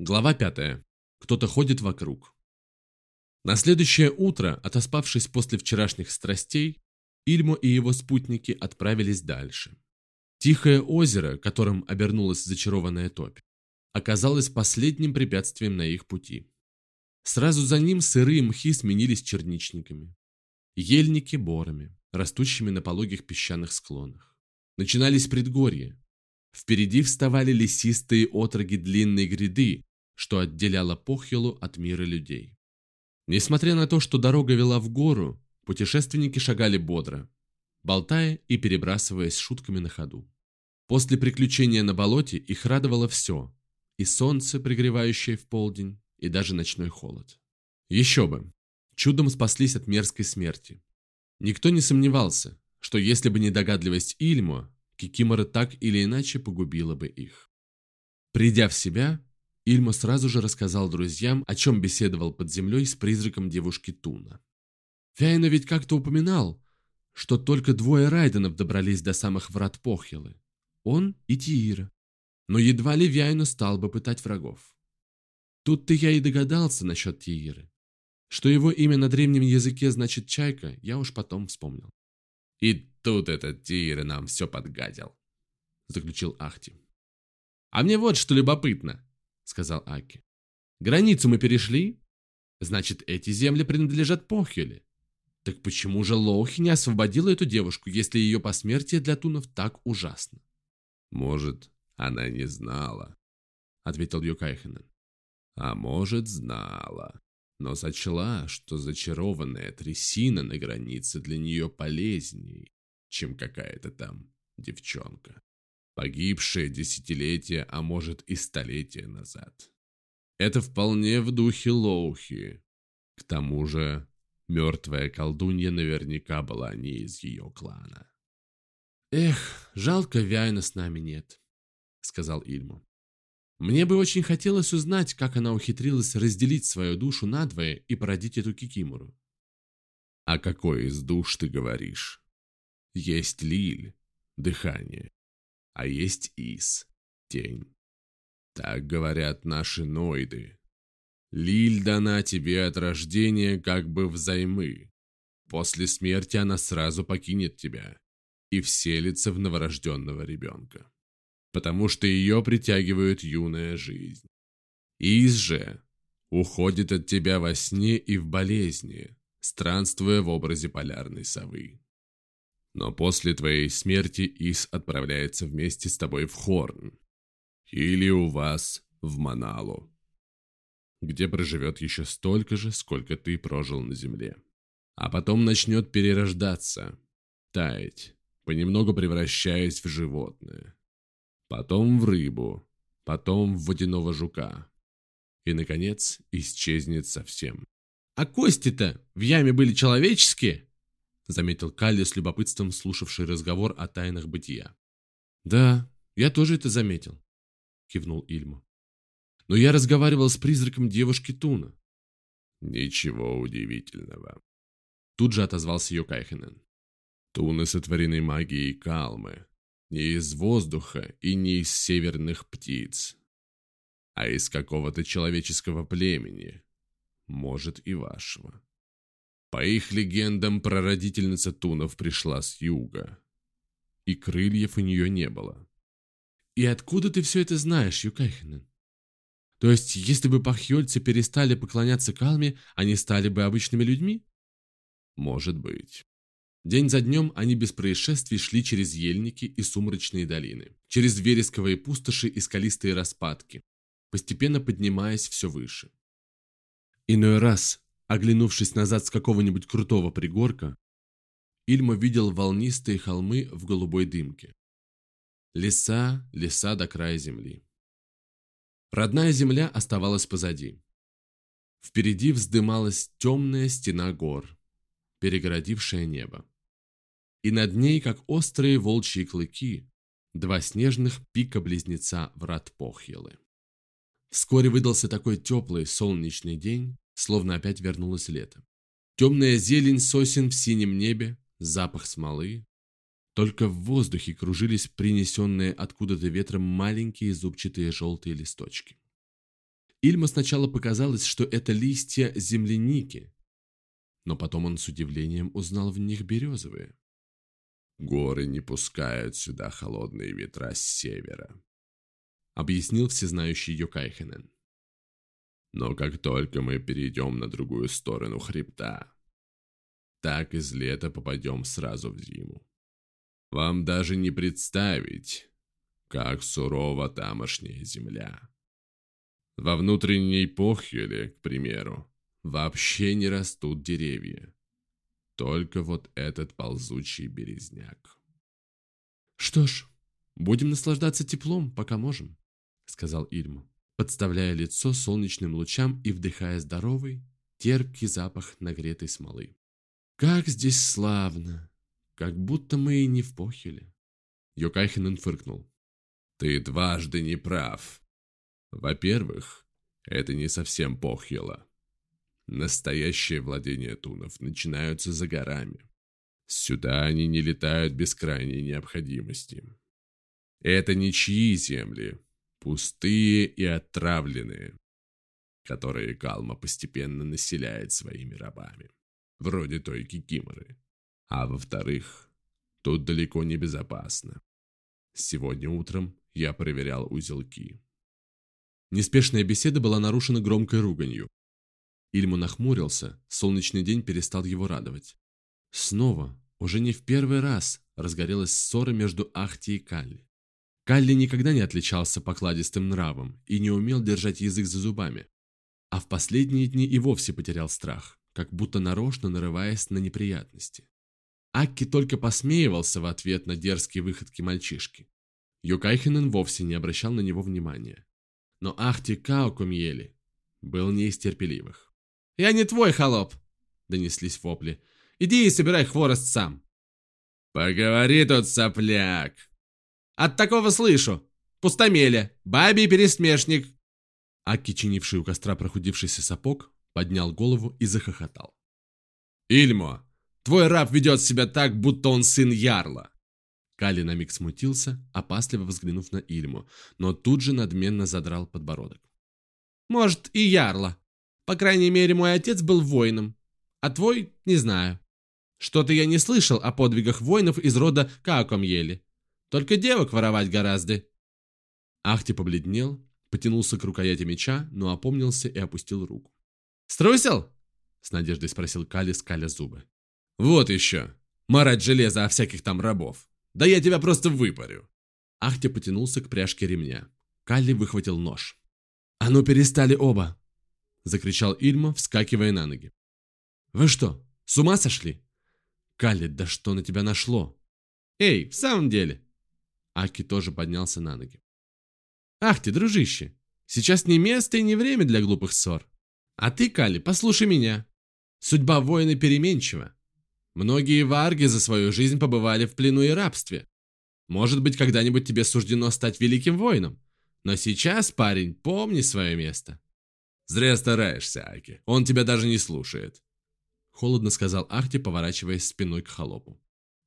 Глава 5. Кто-то ходит вокруг. На следующее утро, отоспавшись после вчерашних страстей, Ильмо и его спутники отправились дальше. Тихое озеро, которым обернулась зачарованная топь, оказалось последним препятствием на их пути. Сразу за ним сырые мхи сменились черничниками, ельники – борами, растущими на пологих песчаных склонах. Начинались предгорья. Впереди вставали лесистые отроги длинной гряды, что отделяло Похилу от мира людей. Несмотря на то, что дорога вела в гору, путешественники шагали бодро, болтая и перебрасываясь шутками на ходу. После приключения на болоте их радовало все – и солнце, пригревающее в полдень, и даже ночной холод. Еще бы! Чудом спаслись от мерзкой смерти. Никто не сомневался, что если бы не догадливость Ильмо, Кикимора так или иначе погубила бы их. Придя в себя, Ильмо сразу же рассказал друзьям, о чем беседовал под землей с призраком девушки Туна. Фяйна ведь как-то упоминал, что только двое Райденов добрались до самых врат Похилы. Он и Тиира. Но едва ли Вяйну стал бы пытать врагов. Тут-то я и догадался насчет Тииры. Что его имя на древнем языке значит «чайка», я уж потом вспомнил. «И тут этот Тиира нам все подгадил», — заключил Ахти. «А мне вот что любопытно сказал Аки. Границу мы перешли? Значит, эти земли принадлежат Похеле. Так почему же Лоухи не освободила эту девушку, если ее посмертие для тунов так ужасно? Может, она не знала, ответил Юкайхенен. А может, знала, но сочла, что зачарованная трясина на границе для нее полезней, чем какая-то там девчонка погибшее десятилетия, а может и столетия назад. Это вполне в духе Лоухи. К тому же, мертвая колдунья наверняка была не из ее клана. «Эх, жалко, Вяйна с нами нет», — сказал Ильму. «Мне бы очень хотелось узнать, как она ухитрилась разделить свою душу надвое и породить эту кикимору». «А какой из душ ты говоришь? Есть лиль, дыхание, а есть Ис, тень. Так говорят наши ноиды. Лиль дана тебе от рождения как бы взаймы. После смерти она сразу покинет тебя и вселится в новорожденного ребенка. Потому что ее притягивает юная жизнь. Ис же уходит от тебя во сне и в болезни, странствуя в образе полярной совы. Но после твоей смерти Ис отправляется вместе с тобой в Хорн. Или у вас в Маналу. Где проживет еще столько же, сколько ты прожил на земле. А потом начнет перерождаться, таять, понемногу превращаясь в животное. Потом в рыбу, потом в водяного жука. И, наконец, исчезнет совсем. «А кости-то в яме были человеческие?» Заметил Калли с любопытством слушавший разговор о тайнах бытия. «Да, я тоже это заметил», — кивнул Ильма. «Но я разговаривал с призраком девушки Туна». «Ничего удивительного», — тут же отозвался Йокайхенен. «Туны сотворены магией Калмы, не из воздуха и не из северных птиц, а из какого-то человеческого племени, может и вашего. По их легендам, прародительница Тунов пришла с юга. И крыльев у нее не было. «И откуда ты все это знаешь, Юкайхенен? То есть, если бы пахьольцы перестали поклоняться Калме, они стали бы обычными людьми?» «Может быть». День за днем они без происшествий шли через ельники и сумрачные долины, через вересковые пустоши и скалистые распадки, постепенно поднимаясь все выше. Иной раз Оглянувшись назад с какого-нибудь крутого пригорка, Ильма видел волнистые холмы в голубой дымке. Леса, леса до края земли. Родная земля оставалась позади. Впереди вздымалась темная стена гор, перегородившая небо. И над ней, как острые волчьи клыки, два снежных пика-близнеца врат Похьелы. Вскоре выдался такой теплый солнечный день, словно опять вернулось лето. Темная зелень сосен в синем небе, запах смолы. Только в воздухе кружились принесенные откуда-то ветром маленькие зубчатые желтые листочки. Ильма сначала показалось, что это листья земляники, но потом он с удивлением узнал в них березовые. «Горы не пускают сюда холодные ветра с севера», — объяснил всезнающий Йокайхенен. «Но как только мы перейдем на другую сторону хребта, так из лета попадем сразу в зиму. Вам даже не представить, как сурова тамошняя земля. Во внутренней Похеле, к примеру, вообще не растут деревья. Только вот этот ползучий березняк. «Что ж, будем наслаждаться теплом, пока можем», — сказал Ильма, подставляя лицо солнечным лучам и вдыхая здоровый, терпкий запах нагретой смолы. «Как здесь славно! Как будто мы и не в Похеле!» Йокайхинен фыркнул. «Ты дважды не прав. Во-первых, это не совсем Похела. Настоящее владение тунов начинаются за горами. Сюда они не летают без крайней необходимости. Это ничьи земли, пустые и отравленные, которые Калма постепенно населяет своими рабами, вроде той Кикиморы. А во-вторых, тут далеко не безопасно. Сегодня утром я проверял узелки. Неспешная беседа была нарушена громкой руганью. Ильму нахмурился, солнечный день перестал его радовать. Снова, уже не в первый раз, разгорелась ссора между Ахти и Калли. Калли никогда не отличался покладистым нравом и не умел держать язык за зубами. А в последние дни и вовсе потерял страх, как будто нарочно нарываясь на неприятности. Акки только посмеивался в ответ на дерзкие выходки мальчишки. Юкайхинен вовсе не обращал на него внимания. Но Ахти Каокумьели был не из терпеливых. «Я не твой холоп!» — донеслись вопли. «Иди и собирай хворост сам!» «Поговори тут, сопляк!» «От такого слышу! Пустомеля! Бабий пересмешник!» Аки, чинивший у костра прохудившийся сапог, поднял голову и захохотал. «Ильмо, твой раб ведет себя так, будто он сын Ярла!» Кали на миг смутился, опасливо взглянув на Ильму, но тут же надменно задрал подбородок. «Может, и Ярла, по крайней мере, мой отец был воином, а твой – не знаю. Что-то я не слышал о подвигах воинов из рода Каокомьели. Только девок воровать гораздо. Ахти побледнел, потянулся к рукояти меча, но опомнился и опустил руку. «Струсил?» – с надеждой спросил Кали, скаля зубы. «Вот еще! Марать железо о всяких там рабов! Да я тебя просто выпарю!» Ахти потянулся к пряжке ремня. Калли выхватил нож. «А ну перестали оба!» закричал Ильма, вскакивая на ноги. «Вы что, с ума сошли? Калли, да что на тебя нашло? Эй, в самом деле!» Аки тоже поднялся на ноги. «Ах ты, дружище, сейчас не место и не время для глупых ссор. А ты, Калли, послушай меня. Судьба воина переменчива. Многие варги за свою жизнь побывали в плену и рабстве. Может быть, когда-нибудь тебе суждено стать великим воином. Но сейчас, парень, помни свое место. «Зря стараешься, Аки. Он тебя даже не слушает», — холодно сказал Ахти, поворачиваясь спиной к холопу.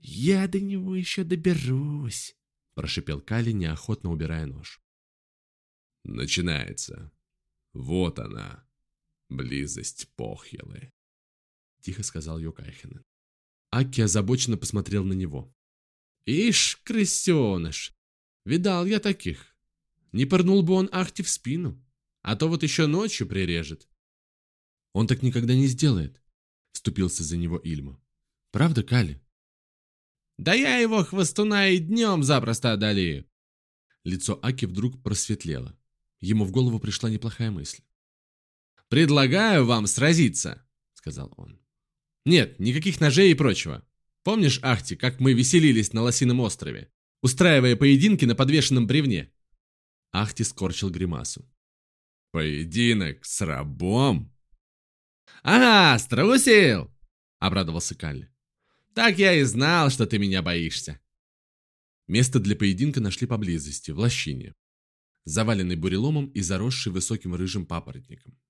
«Я до него еще доберусь», — прошипел Кали, неохотно убирая нож. «Начинается. Вот она, близость Похьелы», — тихо сказал Йокайхенен. Аки озабоченно посмотрел на него. «Ишь, крысеныш! Видал я таких. Не пырнул бы он Ахти в спину а то вот еще ночью прирежет. Он так никогда не сделает, вступился за него Ильма. Правда, Кали? Да я его хвостуна и днем запросто одолею. Лицо Аки вдруг просветлело. Ему в голову пришла неплохая мысль. «Предлагаю вам сразиться», — сказал он. «Нет, никаких ножей и прочего. Помнишь, Ахти, как мы веселились на Лосином острове, устраивая поединки на подвешенном бревне?» Ахти скорчил гримасу. Поединок с рабом? «Ага, струсил!» — обрадовался Калли. «Так я и знал, что ты меня боишься». Место для поединка нашли поблизости, в лощине, заваленный буреломом и заросший высоким рыжим папоротником.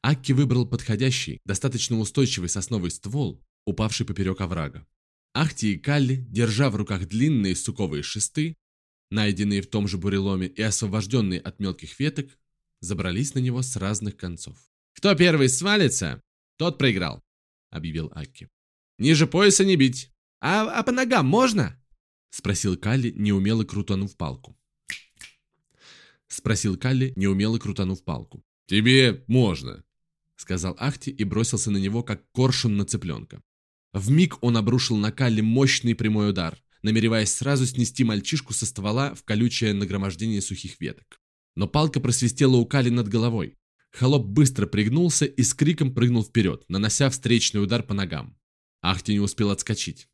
Акки выбрал подходящий, достаточно устойчивый сосновый ствол, упавший поперек оврага. Ахти и Калли, держа в руках длинные суковые шесты, найденные в том же буреломе и освобожденные от мелких веток, забрались на него с разных концов. «Кто первый свалится, тот проиграл», — объявил Акки. «Ниже пояса не бить. А, а по ногам можно?» — спросил Калли, неумело крутанув палку. Спросил Калли, неумело крутанув палку. «Тебе можно», — сказал Ахти и бросился на него, как коршун на цыпленка. В миг он обрушил на Калли мощный прямой удар, намереваясь сразу снести мальчишку со ствола в колючее нагромождение сухих веток. Но палка просвистела у Кали над головой. Холоп быстро пригнулся и с криком прыгнул вперед, нанося встречный удар по ногам. Ахти не успел отскочить.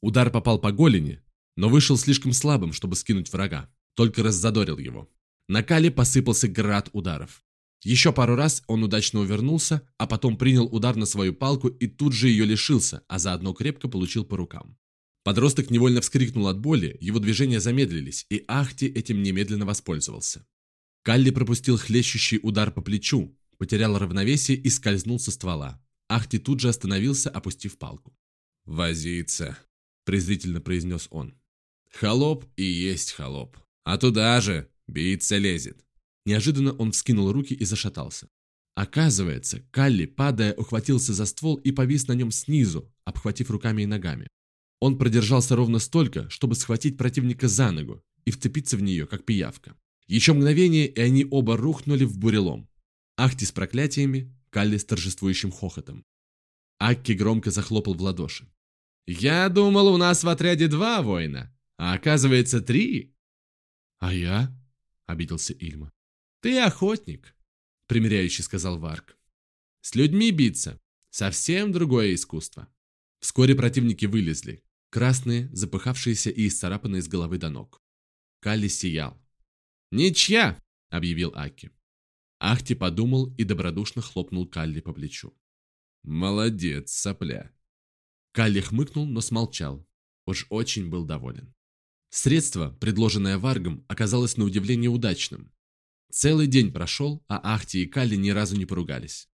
Удар попал по голени, но вышел слишком слабым, чтобы скинуть врага, только раззадорил его. На Кали посыпался град ударов. Еще пару раз он удачно увернулся, а потом принял удар на свою палку и тут же ее лишился, а заодно крепко получил по рукам. Подросток невольно вскрикнул от боли, его движения замедлились, и Ахти этим немедленно воспользовался. Калли пропустил хлещущий удар по плечу, потерял равновесие и скользнул со ствола. Ахти тут же остановился, опустив палку. «Возиться», — презрительно произнес он. «Холоп и есть холоп. А туда же биться лезет». Неожиданно он вскинул руки и зашатался. Оказывается, Калли, падая, ухватился за ствол и повис на нем снизу, обхватив руками и ногами. Он продержался ровно столько, чтобы схватить противника за ногу и вцепиться в нее, как пиявка. Еще мгновение, и они оба рухнули в бурелом. Ахти с проклятиями, Калли с торжествующим хохотом. Акки громко захлопал в ладоши. «Я думал, у нас в отряде два воина, а оказывается три!» «А я?» — обиделся Ильма. «Ты охотник», — примиряющий сказал Варк. «С людьми биться — совсем другое искусство». Вскоре противники вылезли, красные, запыхавшиеся и исцарапанные с головы до ног. Калли сиял. «Ничья!» — объявил Аки. Ахти подумал и добродушно хлопнул Калли по плечу. «Молодец, сопля!» Калли хмыкнул, но смолчал. Уж очень был доволен. Средство, предложенное Варгом, оказалось на удивление удачным. Целый день прошел, а Ахти и Калли ни разу не поругались.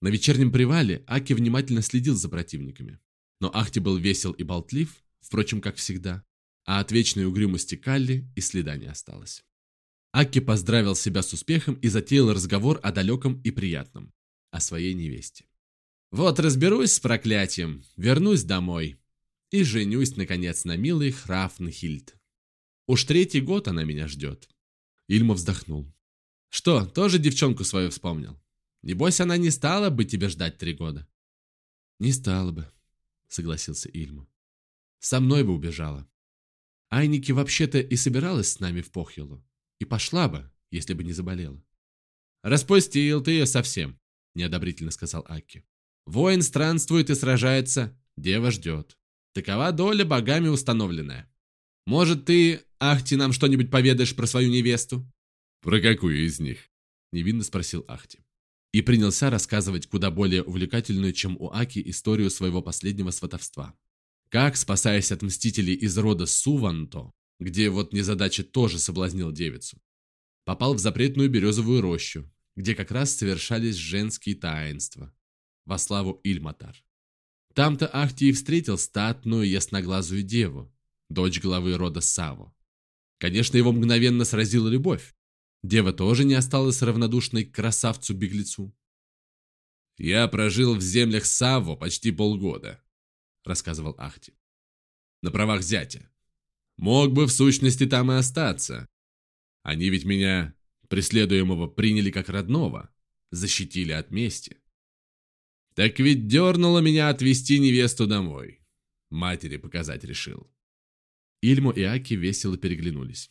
На вечернем привале Аки внимательно следил за противниками. Но Ахти был весел и болтлив, впрочем, как всегда, а от вечной угрюмости Калли и следа не осталось. Аки поздравил себя с успехом и затеял разговор о далеком и приятном, о своей невесте. «Вот разберусь с проклятием, вернусь домой и женюсь, наконец, на милой Храфнхильд. Уж третий год она меня ждет». Ильма вздохнул. «Что, тоже девчонку свою вспомнил? Небось, она не стала бы тебя ждать три года?» «Не стала бы», — согласился Ильма. «Со мной бы убежала. Айники вообще-то и собиралась с нами в Похилу. И пошла бы, если бы не заболела. «Распустил ты ее совсем», — неодобрительно сказал Аки. «Воин странствует и сражается, дева ждет. Такова доля богами установленная. Может, ты, Ахти, нам что-нибудь поведаешь про свою невесту?» «Про какую из них?» — невинно спросил Ахти. И принялся рассказывать куда более увлекательную, чем у Аки, историю своего последнего сватовства. Как, спасаясь от мстителей из рода Суванто, где вот незадача тоже соблазнил девицу. Попал в запретную березовую рощу, где как раз совершались женские таинства. Во славу Ильматар. Там-то Ахти и встретил статную ясноглазую деву, дочь главы рода Саво. Конечно, его мгновенно сразила любовь. Дева тоже не осталась равнодушной к красавцу-беглецу. «Я прожил в землях Саво почти полгода», — рассказывал Ахти. «На правах зятя. Мог бы в сущности там и остаться. Они ведь меня, преследуемого, приняли как родного, защитили от мести. Так ведь дернуло меня отвезти невесту домой. Матери показать решил. Ильмо и Аки весело переглянулись.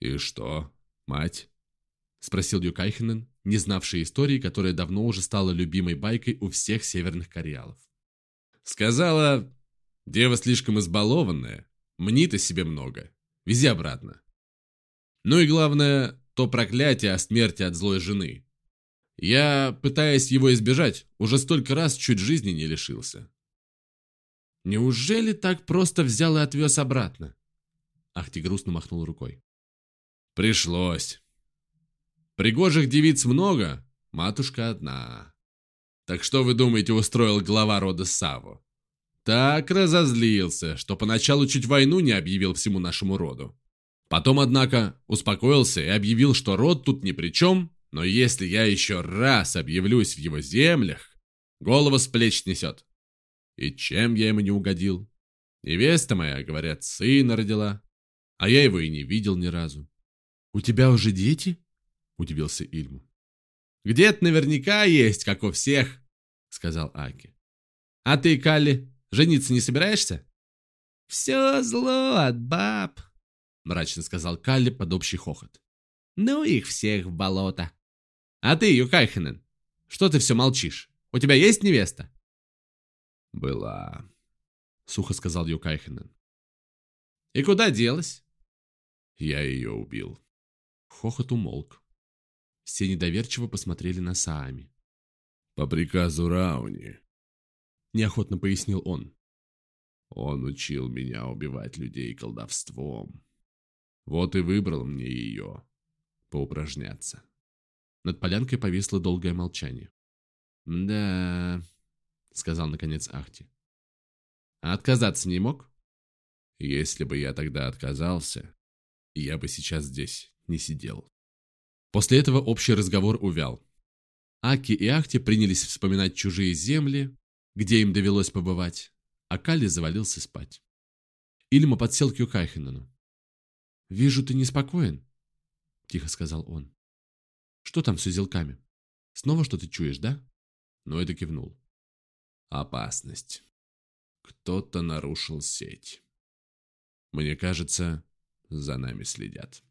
«И что, мать?» — спросил Юкайхенен, не знавший истории, которая давно уже стала любимой байкой у всех северных кореалов. «Сказала, дева слишком избалованная, Мнит о себе много. Вези обратно. Ну и главное, то проклятие о смерти от злой жены. Я, пытаясь его избежать, уже столько раз чуть жизни не лишился. Неужели так просто взял и отвез обратно? Ахти грустно махнул рукой. Пришлось. Пригожих девиц много, матушка одна. Так что вы думаете, устроил глава рода Саву? Так разозлился, что поначалу чуть войну не объявил всему нашему роду. Потом, однако, успокоился и объявил, что род тут ни при чем, Но если я еще раз объявлюсь в его землях, голову с плеч снесет. И чем я ему не угодил? Невеста моя, говорят, сына родила, а я его и не видел ни разу. «У тебя уже дети?» – удивился Ильму. «Где-то наверняка есть, как у всех», – сказал Аки. «А ты, Калли, жениться не собираешься?» «Все зло от баб», – мрачно сказал Калли под общий хохот. «Ну их всех в болото». «А ты, Юкайхенен, что ты все молчишь? У тебя есть невеста?» «Была», — сухо сказал Юкайхенен. «И куда делась?» «Я ее убил». Хохот умолк. Все недоверчиво посмотрели на Саами. «По приказу Рауни», — неохотно пояснил он. «Он учил меня убивать людей колдовством. Вот и выбрал мне ее, поупражняться». Над полянкой повисло долгое молчание. «Да...» — сказал наконец Ахти. «А отказаться не мог?» «Если бы я тогда отказался, я бы сейчас здесь не сидел». После этого общий разговор увял. Аки и Ахти принялись вспоминать чужие земли, где им довелось побывать, а Калли завалился спать. Ильма подсел к Юкайхенену. «Вижу, ты неспокоен», — тихо сказал он. Что там с узелками? Снова что-то чуешь, да? Но это кивнул. Опасность. Кто-то нарушил сеть. Мне кажется, за нами следят.